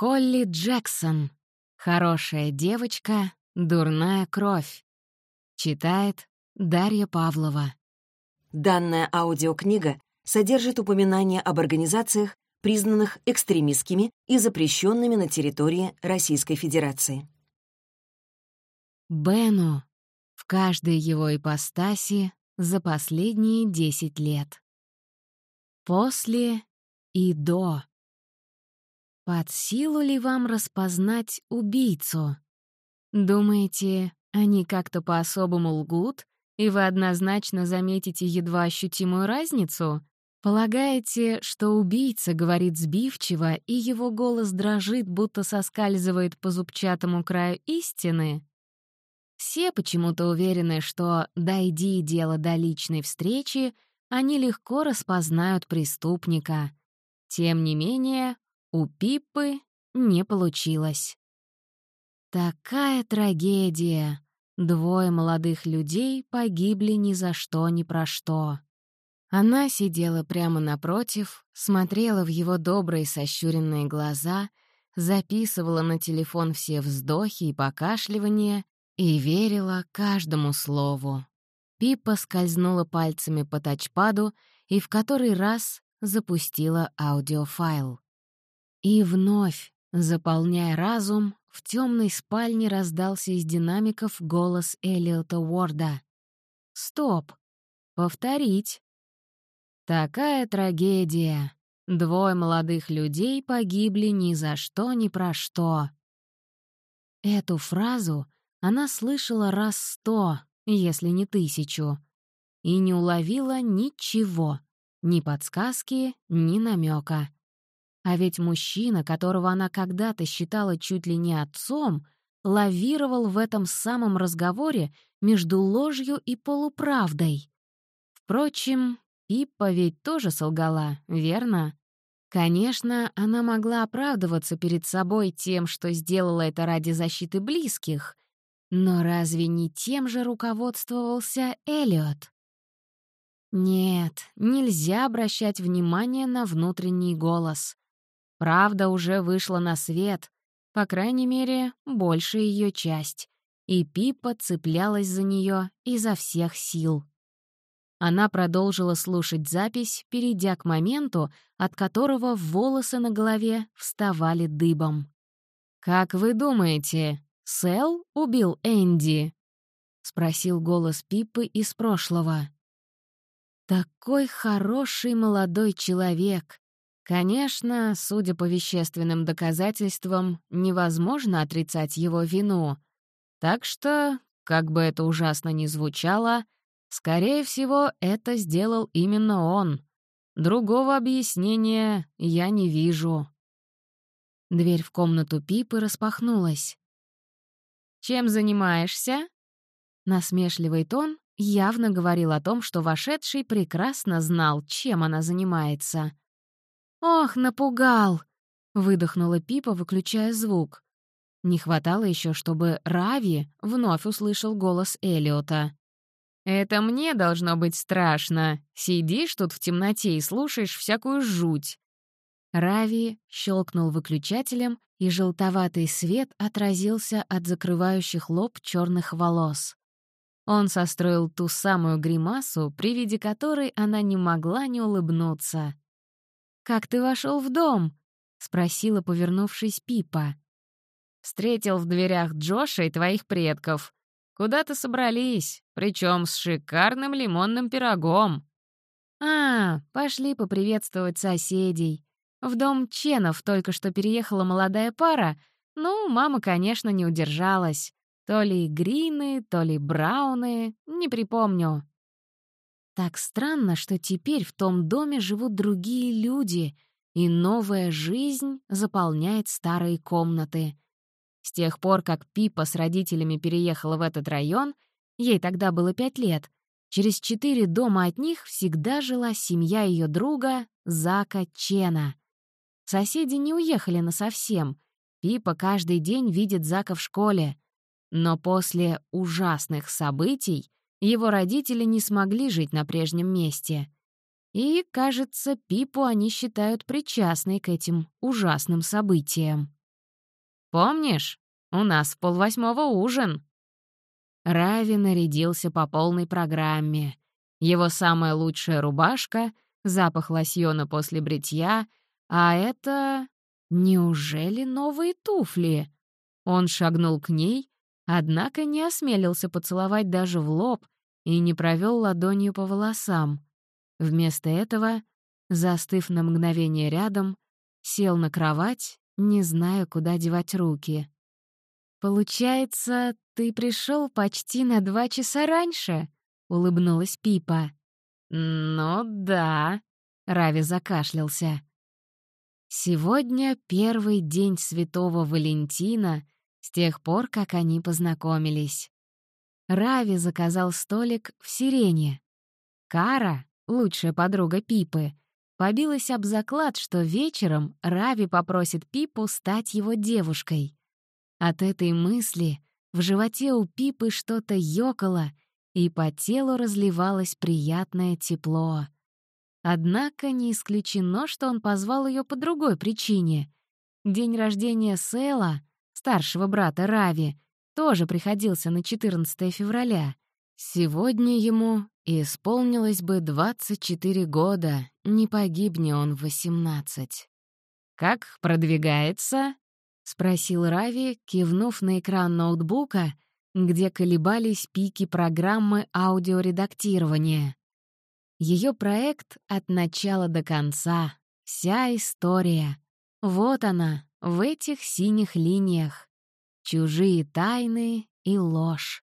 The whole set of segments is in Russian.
Холли Джексон. Хорошая девочка, дурная кровь. Читает Дарья Павлова. Данная аудиокнига содержит упоминания об организациях, признанных экстремистскими и запрещенными на территории Российской Федерации. Бену в каждой его ипостаси за последние десять лет. После и до. Под силу ли вам распознать убийцу? Думаете, они как-то по-особому лгут, и вы однозначно заметите едва ощутимую разницу? Полагаете, что убийца говорит сбивчиво, и его голос дрожит, будто соскальзывает по зубчатому краю истины? Все почему-то уверены, что, дойди дело до личной встречи, они легко распознают преступника. Тем не менее, у Пиппы не получилось. Такая трагедия. Двое молодых людей погибли ни за что, ни про что. Она сидела прямо напротив, смотрела в его добрые сощуренные глаза, записывала на телефон все вздохи и покашливания и верила каждому слову. Пипа скользнула пальцами по тачпаду и в который раз запустила аудиофайл. И вновь, заполняя разум, в темной спальне раздался из динамиков голос Элиота Уорда. «Стоп! Повторить!» Такая трагедия. Двое молодых людей погибли ни за что, ни про что. Эту фразу она слышала раз сто, если не тысячу, и не уловила ничего, ни подсказки, ни намека. А ведь мужчина, которого она когда-то считала чуть ли не отцом, лавировал в этом самом разговоре между ложью и полуправдой. Впрочем, Пиппа ведь тоже солгала, верно? Конечно, она могла оправдываться перед собой тем, что сделала это ради защиты близких, но разве не тем же руководствовался Эллиот? Нет, нельзя обращать внимание на внутренний голос. Правда уже вышла на свет, по крайней мере, большая ее часть, и Пиппа цеплялась за нее изо всех сил. Она продолжила слушать запись, перейдя к моменту, от которого волосы на голове вставали дыбом. «Как вы думаете, Сэл убил Энди?» — спросил голос Пиппы из прошлого. «Такой хороший молодой человек. Конечно, судя по вещественным доказательствам, невозможно отрицать его вину. Так что, как бы это ужасно ни звучало, — Скорее всего, это сделал именно он. Другого объяснения я не вижу. Дверь в комнату Пипы распахнулась. «Чем занимаешься?» Насмешливый тон явно говорил о том, что вошедший прекрасно знал, чем она занимается. «Ох, напугал!» — выдохнула Пипа, выключая звук. Не хватало еще, чтобы Рави вновь услышал голос Элиота. «Это мне должно быть страшно. Сидишь тут в темноте и слушаешь всякую жуть». Рави щелкнул выключателем, и желтоватый свет отразился от закрывающих лоб черных волос. Он состроил ту самую гримасу, при виде которой она не могла не улыбнуться. «Как ты вошел в дом?» — спросила, повернувшись Пипа. «Встретил в дверях Джоша и твоих предков. Куда-то собрались, причем с шикарным лимонным пирогом. А, пошли поприветствовать соседей. В дом Ченов только что переехала молодая пара. Ну, мама, конечно, не удержалась. То ли Грины, то ли Брауны, не припомню. Так странно, что теперь в том доме живут другие люди, и новая жизнь заполняет старые комнаты. С тех пор, как Пипа с родителями переехала в этот район, ей тогда было пять лет, через четыре дома от них всегда жила семья ее друга Зака Чена. Соседи не уехали насовсем. Пипа каждый день видит Зака в школе. Но после ужасных событий его родители не смогли жить на прежнем месте. И, кажется, Пипу они считают причастной к этим ужасным событиям. Помнишь, у нас в полвосьмого ужин». Рави нарядился по полной программе. Его самая лучшая рубашка, запах лосьона после бритья, а это... Неужели новые туфли? Он шагнул к ней, однако не осмелился поцеловать даже в лоб и не провел ладонью по волосам. Вместо этого, застыв на мгновение рядом, сел на кровать, не зная, куда девать руки. «Получается, ты пришел почти на два часа раньше?» — улыбнулась Пипа. «Ну да», — Рави закашлялся. Сегодня первый день Святого Валентина с тех пор, как они познакомились. Рави заказал столик в Сирене. Кара, лучшая подруга Пипы, побилась об заклад, что вечером Рави попросит Пипу стать его девушкой. От этой мысли в животе у Пипы что-то ёкало, и по телу разливалось приятное тепло. Однако не исключено, что он позвал ее по другой причине. День рождения Сэла, старшего брата Рави, тоже приходился на 14 февраля. Сегодня ему исполнилось бы 24 года, не погибне он в 18. «Как продвигается?» — спросил Рави, кивнув на экран ноутбука, где колебались пики программы аудиоредактирования. Ее проект от начала до конца, вся история. Вот она, в этих синих линиях. Чужие тайны и ложь.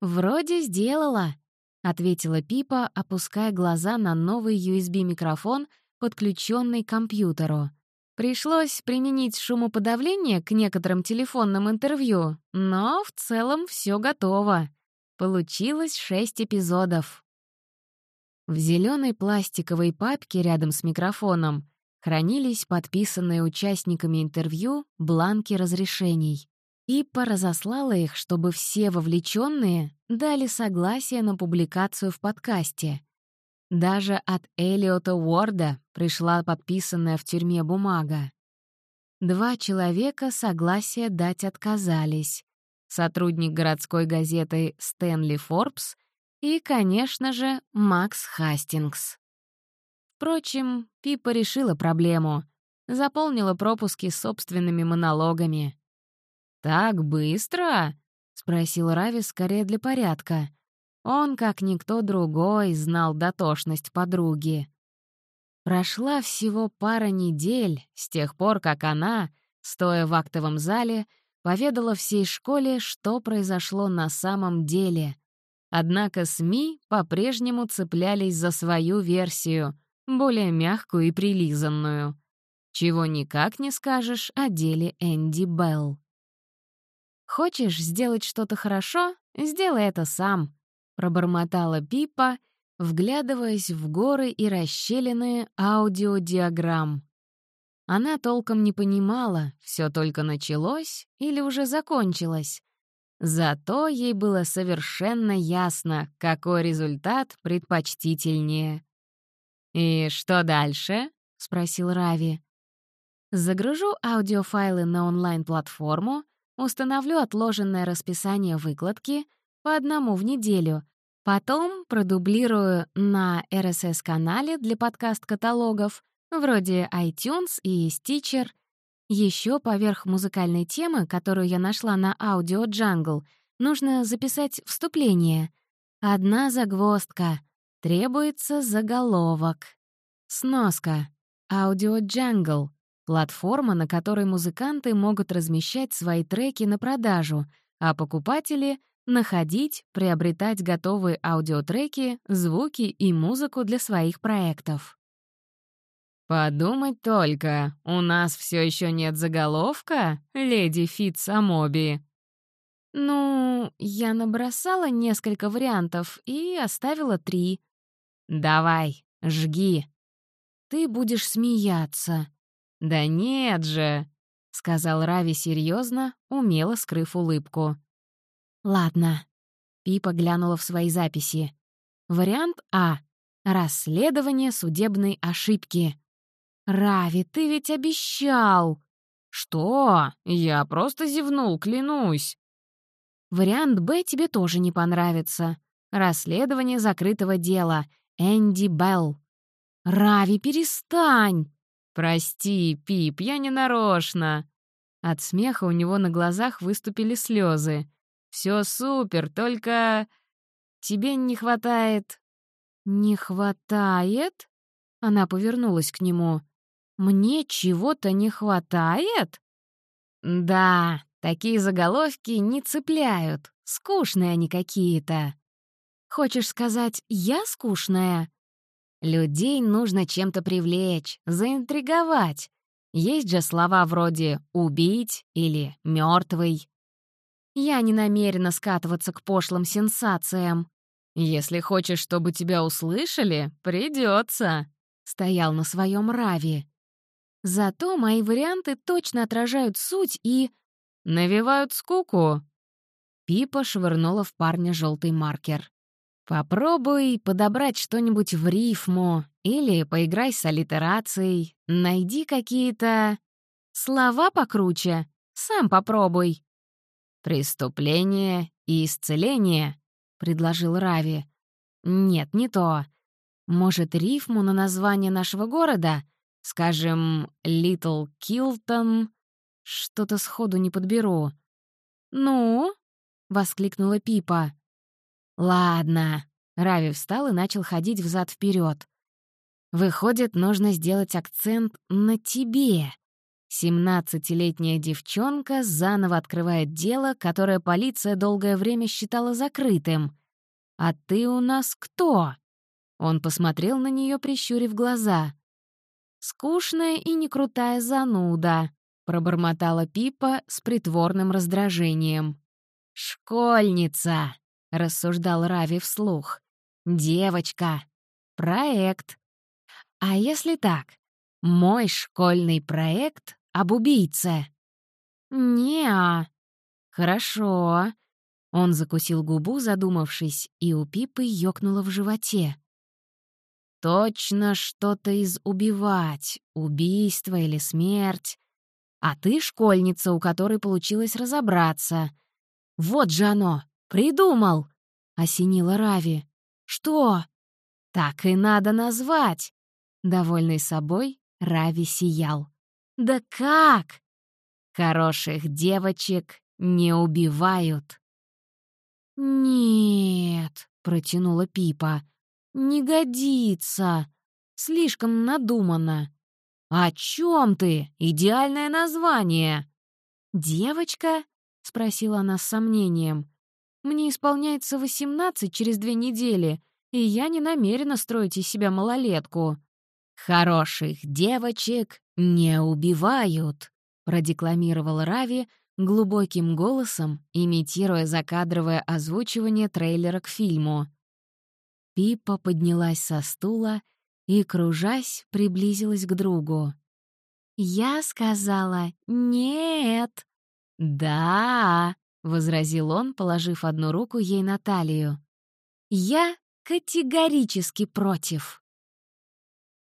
«Вроде сделала», — ответила Пипа, опуская глаза на новый USB-микрофон, подключенный к компьютеру. Пришлось применить шумоподавление к некоторым телефонным интервью, но в целом все готово. Получилось шесть эпизодов. В зеленой пластиковой папке рядом с микрофоном хранились подписанные участниками интервью бланки разрешений. Иппа разослала их, чтобы все вовлеченные дали согласие на публикацию в подкасте. Даже от Элиота Уорда пришла подписанная в тюрьме бумага. Два человека согласие дать отказались. Сотрудник городской газеты Стэнли Форбс и, конечно же, Макс Хастингс. Впрочем, Пипа решила проблему. Заполнила пропуски собственными монологами. «Так быстро?» — спросил Рави скорее для порядка. Он, как никто другой, знал дотошность подруги. Прошла всего пара недель с тех пор, как она, стоя в актовом зале, поведала всей школе, что произошло на самом деле, Однако СМИ по-прежнему цеплялись за свою версию, более мягкую и прилизанную. Чего никак не скажешь о деле Энди Белл. «Хочешь сделать что-то хорошо? Сделай это сам», — пробормотала Пипа, вглядываясь в горы и расщелины аудиодиаграмм. Она толком не понимала, все только началось или уже закончилось, Зато ей было совершенно ясно, какой результат предпочтительнее. «И что дальше?» — спросил Рави. «Загружу аудиофайлы на онлайн-платформу, установлю отложенное расписание выкладки по одному в неделю, потом продублирую на RSS-канале для подкаст-каталогов, вроде iTunes и Stitcher — еще поверх музыкальной темы, которую я нашла на AudioJungle, нужно записать вступление. Одна загвоздка. Требуется заголовок. Сноска. AudioJungle. Платформа, на которой музыканты могут размещать свои треки на продажу, а покупатели — находить, приобретать готовые аудиотреки, звуки и музыку для своих проектов. «Подумать только, у нас все еще нет заголовка, леди Фитсамоби». «Ну, я набросала несколько вариантов и оставила три». «Давай, жги». «Ты будешь смеяться». «Да нет же», — сказал Рави серьезно, умело скрыв улыбку. «Ладно». Пипа глянула в свои записи. Вариант А. Расследование судебной ошибки. «Рави, ты ведь обещал!» «Что? Я просто зевнул, клянусь». Вариант «Б» тебе тоже не понравится. Расследование закрытого дела. Энди Белл. «Рави, перестань!» «Прости, Пип, я не нарочно». От смеха у него на глазах выступили слезы. Все супер, только... Тебе не хватает...» «Не хватает?» Она повернулась к нему. «Мне чего-то не хватает?» «Да, такие заголовки не цепляют. Скучные они какие-то». «Хочешь сказать, я скучная?» «Людей нужно чем-то привлечь, заинтриговать. Есть же слова вроде «убить» или «мертвый». Я не намерена скатываться к пошлым сенсациям. Если хочешь, чтобы тебя услышали, придется. Стоял на своем Рави. Зато мои варианты точно отражают суть и... навевают скуку. Пипа швырнула в парня желтый маркер. Попробуй подобрать что-нибудь в рифму или поиграй с аллитерацией. Найди какие-то... слова покруче. Сам попробуй. «Преступление и исцеление», — предложил Рави. «Нет, не то. Может, рифму на название нашего города? Скажем, Литл Килтон? Что-то сходу не подберу». «Ну?» — воскликнула Пипа. «Ладно». Рави встал и начал ходить взад вперед. «Выходит, нужно сделать акцент на тебе. Семнадцатилетняя девчонка заново открывает дело, которое полиция долгое время считала закрытым. «А ты у нас кто?» Он посмотрел на нее, прищурив глаза. «Скучная и некрутая зануда», — пробормотала Пипа с притворным раздражением. «Школьница», — рассуждал Рави вслух. «Девочка. Проект. А если так? Мой школьный проект об убийце?» «Не-а». «Хорошо». Он закусил губу, задумавшись, и у Пипы ёкнуло в животе. «Точно что-то из убивать, убийство или смерть. А ты школьница, у которой получилось разобраться. Вот же оно, придумал!» — осенила Рави. «Что?» «Так и надо назвать!» Довольный собой, Рави сиял. «Да как?» «Хороших девочек не убивают». «Нет», — протянула Пипа, — «не годится. Слишком надуманно». «О чем ты? Идеальное название!» «Девочка?» — спросила она с сомнением. «Мне исполняется восемнадцать через две недели, и я не намерена строить из себя малолетку». «Хороших девочек не убивают», — продекламировал Рави глубоким голосом, имитируя закадровое озвучивание трейлера к фильму. Пипа поднялась со стула и, кружась, приблизилась к другу. «Я сказала нет». «Да», — возразил он, положив одну руку ей на талию. «Я категорически против».